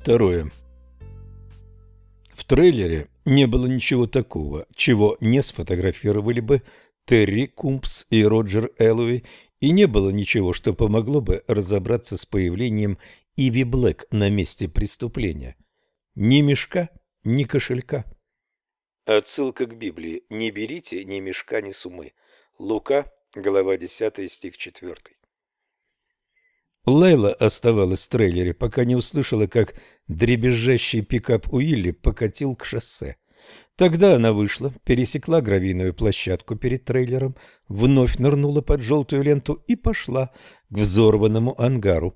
Второе. В трейлере не было ничего такого, чего не сфотографировали бы Терри Кумпс и Роджер Эллоуи, и не было ничего, что помогло бы разобраться с появлением Иви Блэк на месте преступления. Ни мешка, ни кошелька. Отсылка к Библии. «Не берите ни мешка, ни сумы». Лука, глава 10, стих 4. Лейла оставалась в трейлере, пока не услышала, как дребезжащий пикап Уилли покатил к шоссе. Тогда она вышла, пересекла гравийную площадку перед трейлером, вновь нырнула под желтую ленту и пошла к взорванному ангару.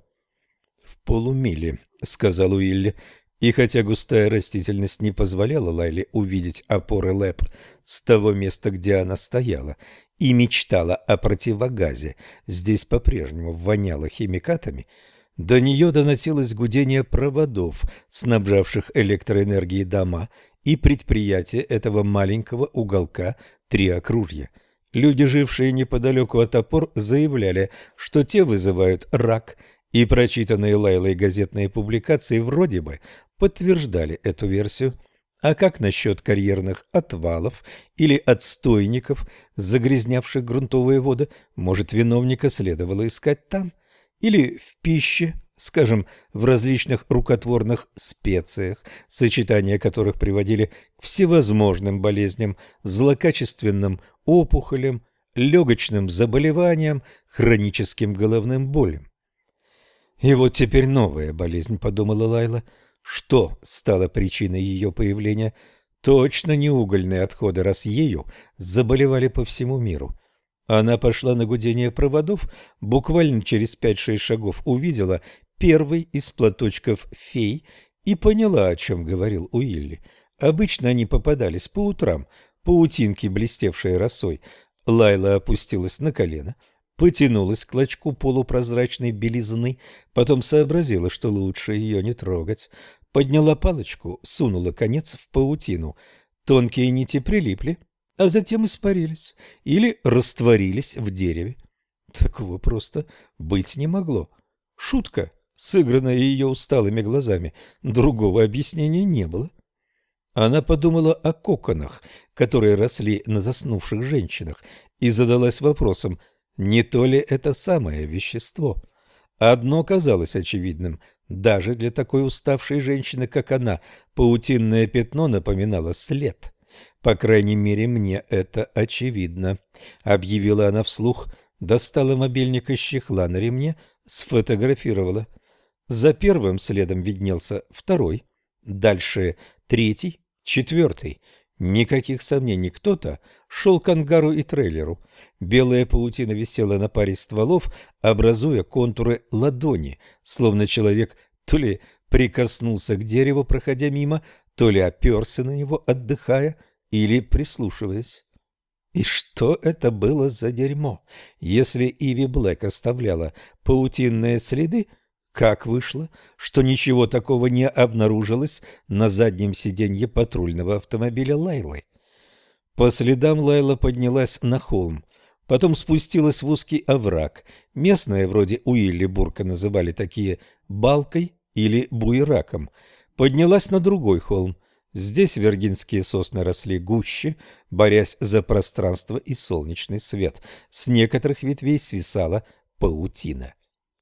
«В полумиле», — сказал Уилли, и хотя густая растительность не позволяла Лайле увидеть опоры ЛЭП с того места, где она стояла, и мечтала о противогазе, здесь по-прежнему воняло химикатами, до нее доносилось гудение проводов, снабжавших электроэнергией дома и предприятия этого маленького уголка три окружья. Люди, жившие неподалеку от опор, заявляли, что те вызывают рак, и прочитанные Лайлой газетные публикации вроде бы подтверждали эту версию. А как насчет карьерных отвалов или отстойников, загрязнявших грунтовые воды? Может, виновника следовало искать там? Или в пище, скажем, в различных рукотворных специях, сочетания которых приводили к всевозможным болезням, злокачественным опухолям, легочным заболеваниям, хроническим головным болям. И вот теперь новая болезнь, подумала Лайла – что стало причиной ее появления? Точно не угольные отходы, раз ею заболевали по всему миру. Она пошла на гудение проводов, буквально через пять-шесть шагов увидела первый из платочков фей и поняла, о чем говорил Уилли. Обычно они попадались по утрам, паутинки, блестевшие росой. Лайла опустилась на колено — потянулась к клочку полупрозрачной белизны, потом сообразила, что лучше ее не трогать, подняла палочку, сунула конец в паутину. Тонкие нити прилипли, а затем испарились или растворились в дереве. Такого просто быть не могло. Шутка, сыгранная ее усталыми глазами, другого объяснения не было. Она подумала о коконах, которые росли на заснувших женщинах, и задалась вопросом – не то ли это самое вещество? Одно казалось очевидным. Даже для такой уставшей женщины, как она, паутинное пятно напоминало след. По крайней мере, мне это очевидно. Объявила она вслух, достала мобильник из чехла на ремне, сфотографировала. За первым следом виднелся второй, дальше третий, четвертый. Никаких сомнений, кто-то шел к ангару и трейлеру. Белая паутина висела на паре стволов, образуя контуры ладони, словно человек то ли прикоснулся к дереву, проходя мимо, то ли оперся на него, отдыхая или прислушиваясь. И что это было за дерьмо? Если Иви Блэк оставляла паутинные следы, как вышло, что ничего такого не обнаружилось на заднем сиденье патрульного автомобиля Лайлы? По следам Лайла поднялась на холм, потом спустилась в узкий овраг. Местные, вроде Уилли Бурка, называли такие «балкой» или «буераком». Поднялась на другой холм. Здесь вергинские сосны росли гуще, борясь за пространство и солнечный свет. С некоторых ветвей свисала паутина.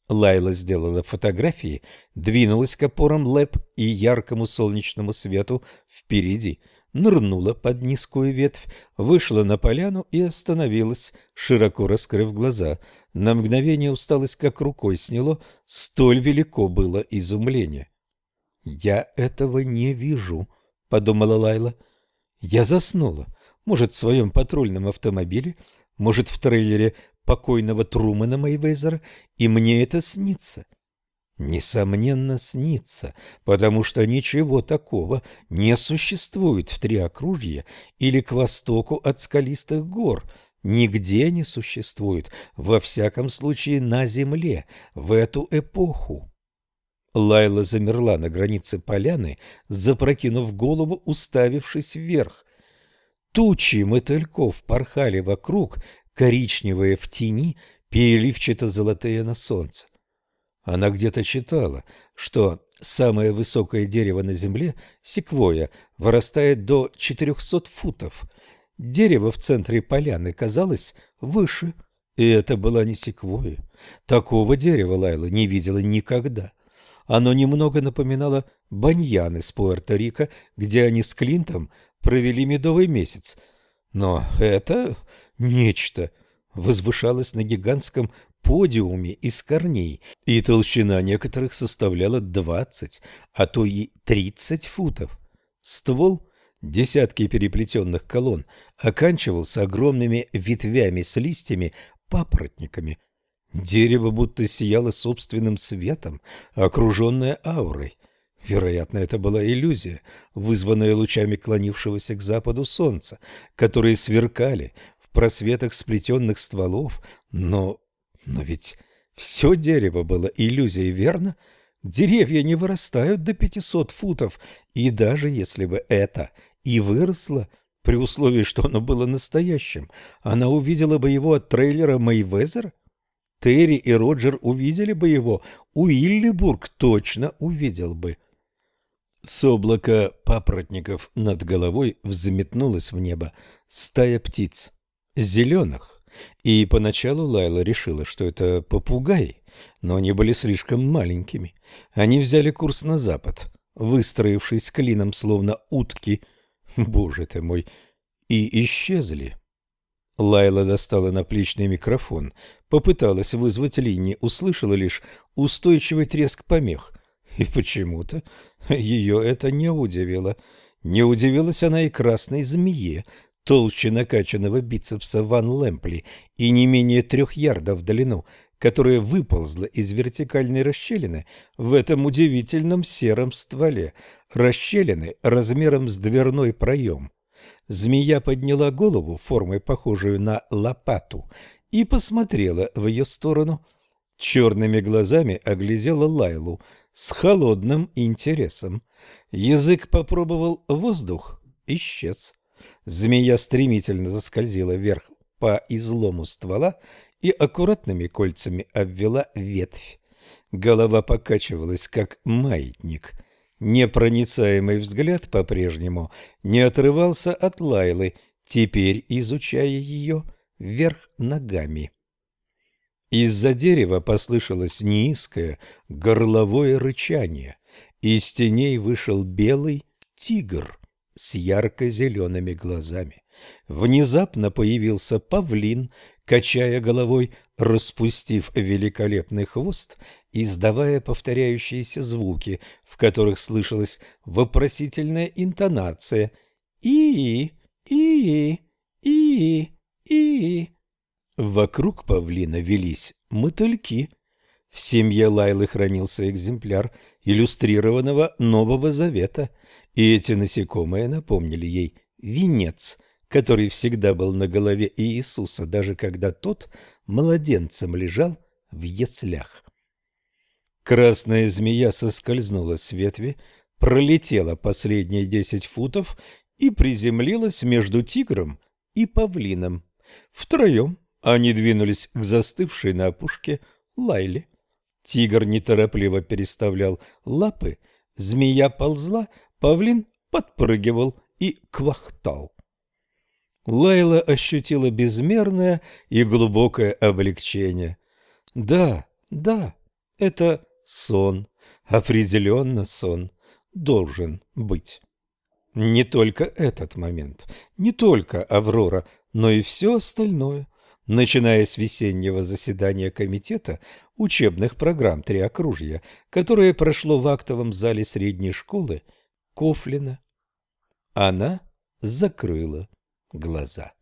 Лайла сделала фотографии, двинулась к опорам лэп и яркому солнечному свету впереди, нырнула под низкую ветвь, вышла на поляну и остановилась, широко раскрыв глаза. На мгновение усталость как рукой сняло, столь велико было изумление. «Я этого не вижу», — подумала Лайла. «Я заснула. Может, в своем патрульном автомобиле, может, в трейлере покойного Трумана Мейвезера, и мне это снится. Несомненно, снится, потому что ничего такого не существует в Триокружье или к востоку от скалистых гор. Нигде не существует, во всяком случае на земле, в эту эпоху. Лайла замерла на границе поляны, запрокинув голову, уставившись вверх. Тучи мотыльков порхали вокруг, коричневые в тени, переливчато-золотые на солнце. Она где-то читала, что Самое высокое дерево на земле, секвоя, вырастает до 400 футов. Дерево в центре поляны казалось выше, и это была не секвоя. Такого дерева Лайла не видела никогда. Оно немного напоминало баньян из Пуэрто-Рико, где они с Клинтом провели медовый месяц. Но это нечто возвышалось на гигантском подиуме из корней, и толщина некоторых составляла двадцать, а то и тридцать футов. Ствол, десятки переплетенных колонн, оканчивался огромными ветвями с листьями, папоротниками. Дерево будто сияло собственным светом, окруженное аурой. Вероятно, это была иллюзия, вызванная лучами клонившегося к западу солнца, которые сверкали просветах сплетенных стволов, но но ведь все дерево было иллюзией, верно? Деревья не вырастают до пятисот футов, и даже если бы это и выросло, при условии, что оно было настоящим, она увидела бы его от трейлера Мэйвезер? Терри и Роджер увидели бы его, Уиллибург точно увидел бы. С облака папоротников над головой взметнулась в небо стая птиц, зеленых, и поначалу Лайла решила, что это попугаи, но они были слишком маленькими. Они взяли курс на запад, выстроившись клином, словно утки, боже ты мой, и исчезли. Лайла достала наплечный микрофон, попыталась вызвать линии, услышала лишь устойчивый треск помех. И почему-то ее это не удивило. Не удивилась она и красной змее, толще накачанного бицепса Ван Лэмпли и не менее трех ярдов в длину, которая выползла из вертикальной расщелины в этом удивительном сером стволе, расщелины размером с дверной проем. Змея подняла голову, формой похожую на лопату, и посмотрела в ее сторону. Черными глазами оглядела Лайлу с холодным интересом. Язык попробовал воздух, исчез. Змея стремительно заскользила вверх по излому ствола и аккуратными кольцами обвела ветвь. Голова покачивалась, как маятник. Непроницаемый взгляд по-прежнему не отрывался от Лайлы, теперь изучая ее вверх ногами. Из-за дерева послышалось низкое горловое рычание. Из теней вышел белый тигр с ярко-зелеными глазами. Внезапно появился павлин, качая головой, распустив великолепный хвост, издавая повторяющиеся звуки, в которых слышалась вопросительная интонация «И, и, и, и». Вокруг павлина велись мотыльки. В семье Лайлы хранился экземпляр иллюстрированного Нового Завета – и эти насекомые напомнили ей венец, который всегда был на голове Иисуса, даже когда тот младенцем лежал в яслях. Красная змея соскользнула с ветви, пролетела последние десять футов и приземлилась между тигром и павлином. Втроем они двинулись к застывшей на опушке Лайле. Тигр неторопливо переставлял лапы, змея ползла, Павлин подпрыгивал и квахтал. Лайла ощутила безмерное и глубокое облегчение. Да, да, это сон, определенно сон, должен быть. Не только этот момент, не только Аврора, но и все остальное, начиная с весеннего заседания комитета учебных программ Триокружья, которое прошло в актовом зале средней школы, Кофлина. Она закрыла глаза.